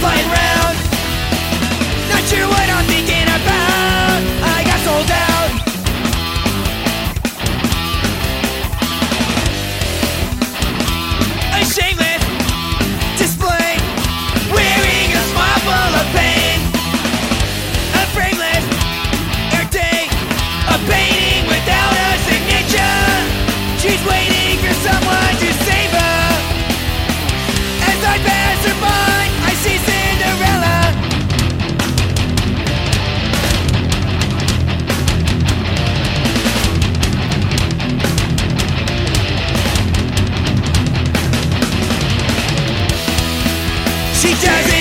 flying round. Not sure what I'm thinking about. I got sold out. A shameless display Wearing a smile full of pain. A frameless air day A painting without a signature. She's waiting for someone she does